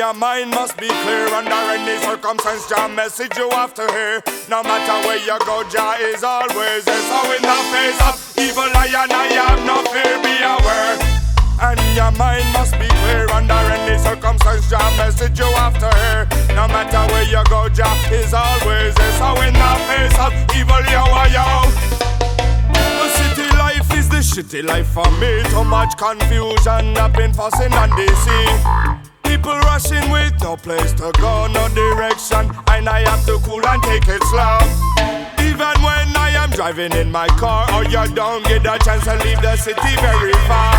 your mind must be clear under any circumstance. Jah message you have to hear. No matter where you go, Jah is always there. So in the face of evil, I and I have no fear. Be aware. And your mind must be clear under any circumstance. Jah message you have to hear. No matter where you go, Jah is always there. So in the face of evil, yo, yo. Life is the shitty life for me. Too much confusion, I've been fussing on DC. People rushing with no place to go, no direction. And I have to cool and take it slow. Even when I am driving in my car, or you don't get a chance to leave the city very far.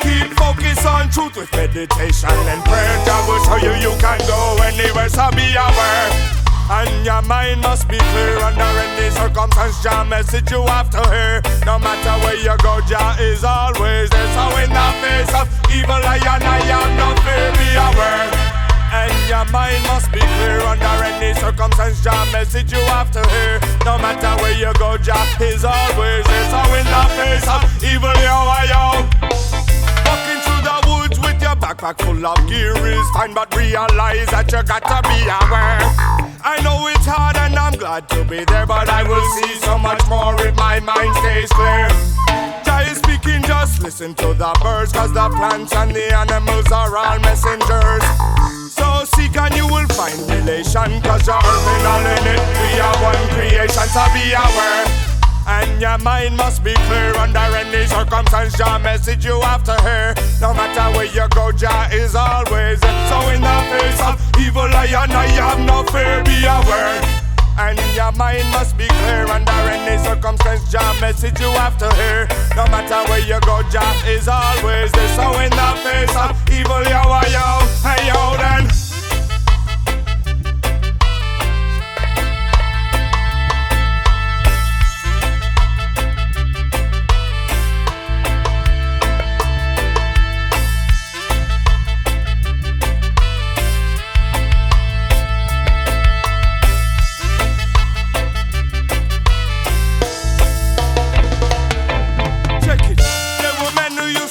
Keep focus on truth with meditation and prayer. God will show you you can go anywhere, so be aware. And your mind must be clear under any circumstance. Jah message you have to hear. No matter where you go, Jah is always there. So in the face of evil, I and I have no fear. Be aware. And your mind must be clear under any circumstance. Jah message you have to hear. No matter where you go, Jah is always there. So in the face of evil, yo, yo. Walking through the woods with your backpack full of gear is fine, but realize that you got to be aware. I know it's hard and I'm glad to be there, but I will see so much more if my mind stays clear. Jah is speaking, just listen to the birds, cause the plants and the animals are all messengers. So seek and you will find relation, cause you're earthing all in it. We are one creation, so be aware. And your mind must be clear under any circumstance. Jah message you to hear. No matter where you go, Jah is always there. So in the face of evil, I and I have no fear. Be aware. And your mind must be clear under any circumstance. Jah message you to hear. No matter where you go, Jah is always there. So in the face of evil, yo, yo, yo,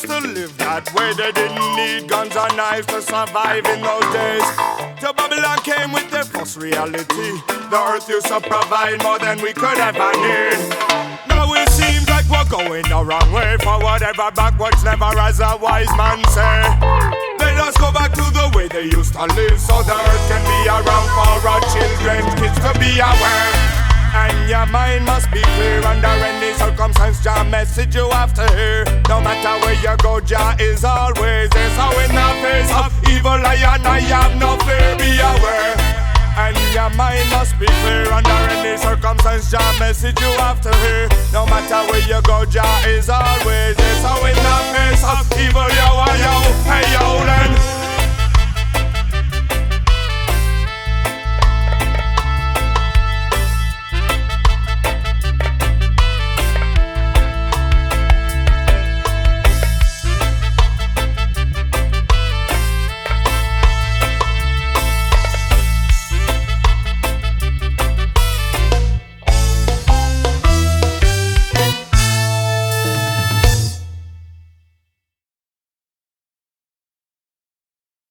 used to live that way. They didn't need guns or knives to survive in those days. Till Babylon came with their false reality. The earth used to provide more than we could ever need. Now it seems like we're going the wrong way. Forward ever, backwards never, as a wise man say. Let us go back to the way they used to live, so the earth can be around for our children's kids to be aware. Your mind must be clear under any circumstance. Jah message you have to hear. No matter where you go, Jah is always there. So in the face of evil, I and I have no fear. Be aware. And your mind must be clear under any circumstance. Jah message you have to hear. No matter where you go, Jah is always there. So in the face of evil, yo, yo, hey.